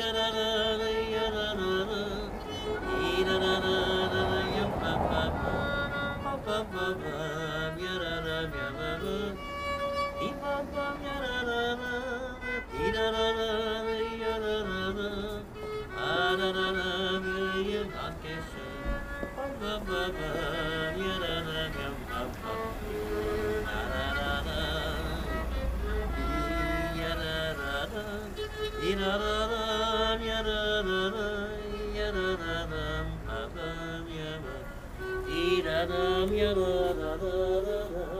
da da da da da da da da da